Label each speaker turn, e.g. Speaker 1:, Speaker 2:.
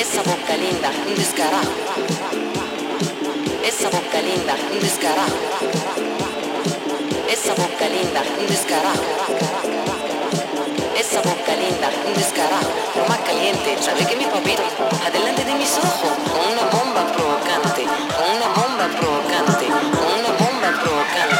Speaker 1: Esa boca linda, un descarajo. Esa boca linda, un descarajo. Esa boca linda, un descarajo. Esa boca linda, un descarajo. Por más caliente, sabe que mi papito, adelante de mis ojos, con una bomba provocante, con una bomba provocante, con una bomba provocante.